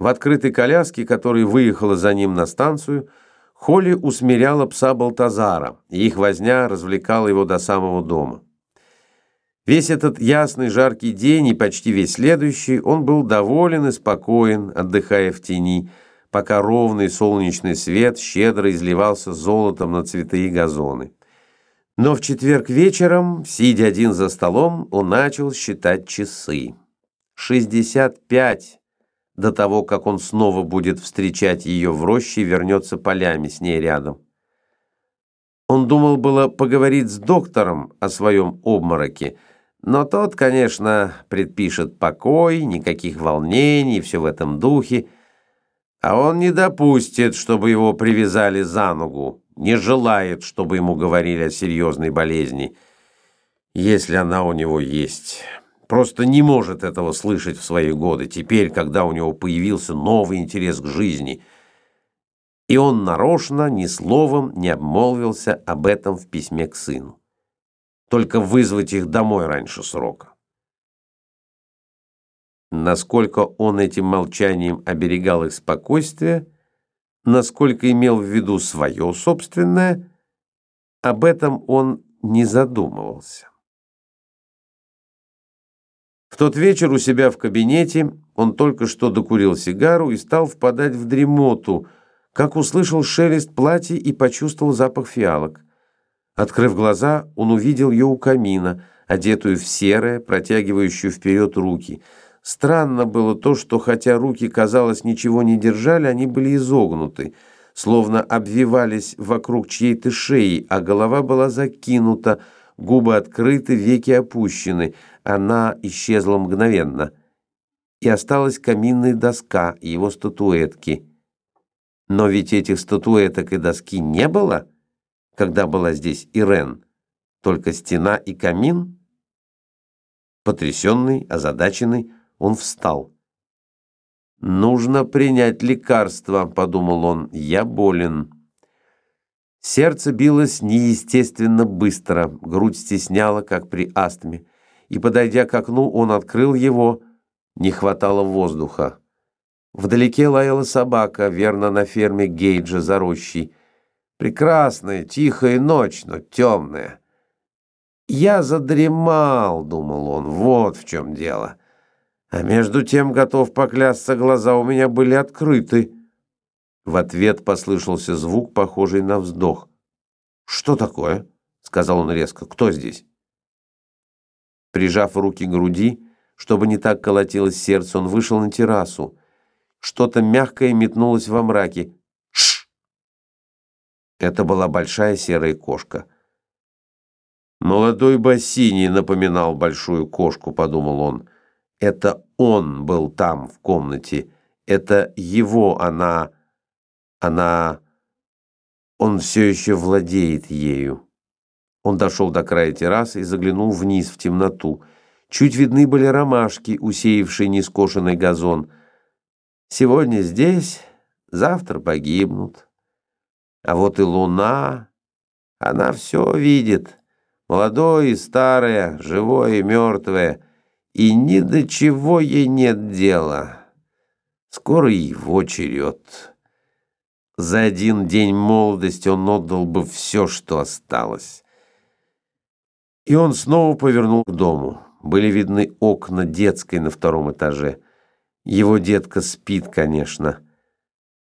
В открытой коляске, которая выехала за ним на станцию, Холли усмиряла пса Балтазара, и их возня развлекала его до самого дома. Весь этот ясный жаркий день и почти весь следующий он был доволен и спокоен, отдыхая в тени, пока ровный солнечный свет щедро изливался золотом на цветы и газоны. Но в четверг вечером, сидя один за столом, он начал считать часы. «Шестьдесят пять!» До того, как он снова будет встречать ее в роще и вернется полями с ней рядом. Он думал было поговорить с доктором о своем обмороке, но тот, конечно, предпишет покой, никаких волнений, все в этом духе, а он не допустит, чтобы его привязали за ногу, не желает, чтобы ему говорили о серьезной болезни, если она у него есть» просто не может этого слышать в свои годы, теперь, когда у него появился новый интерес к жизни. И он нарочно ни словом не обмолвился об этом в письме к сыну. Только вызвать их домой раньше срока. Насколько он этим молчанием оберегал их спокойствие, насколько имел в виду свое собственное, об этом он не задумывался. Тот вечер у себя в кабинете он только что докурил сигару и стал впадать в дремоту, как услышал шелест платья и почувствовал запах фиалок. Открыв глаза, он увидел ее у камина, одетую в серое, протягивающую вперед руки. Странно было то, что хотя руки, казалось, ничего не держали, они были изогнуты, словно обвивались вокруг чьей-то шеи, а голова была закинута, губы открыты, веки опущены. Она исчезла мгновенно. И осталась каминная доска и его статуэтки. Но ведь этих статуэток и доски не было, когда была здесь Ирен. Только стена и камин. Потрясенный, озадаченный, он встал. «Нужно принять лекарство», — подумал он, — «я болен». Сердце билось неестественно быстро, грудь стесняла, как при астме, и, подойдя к окну, он открыл его, не хватало воздуха. Вдалеке лаяла собака, верно, на ферме Гейджа за рощей. Прекрасная, тихая ночь, но темная. «Я задремал», — думал он, — «вот в чем дело». А между тем, готов поклясться, глаза у меня были открыты. В ответ послышался звук, похожий на вздох. «Что такое?» — сказал он резко. «Кто здесь?» Прижав руки к груди, чтобы не так колотилось сердце, он вышел на террасу. Что-то мягкое метнулось во мраке. Шш! Это была большая серая кошка. «Молодой Бассини напоминал большую кошку», — подумал он. «Это он был там, в комнате. Это его она...» Она... Он все еще владеет ею. Он дошел до края террасы и заглянул вниз в темноту. Чуть видны были ромашки, усеявшие нескошенный газон. Сегодня здесь, завтра погибнут. А вот и луна, она все видит. Молодое и старое, живое и мертвое. И ни до чего ей нет дела. Скоро его черед. За один день молодости он отдал бы все, что осталось. И он снова повернул к дому. Были видны окна детской на втором этаже. Его детка спит, конечно.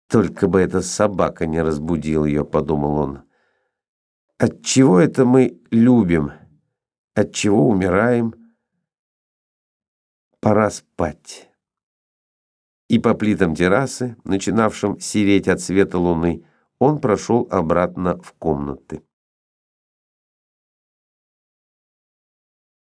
Только бы эта собака не разбудила ее, подумал он. Отчего это мы любим? Отчего умираем? Пора спать и по плитам террасы, начинавшим сереть от света луны, он прошел обратно в комнаты.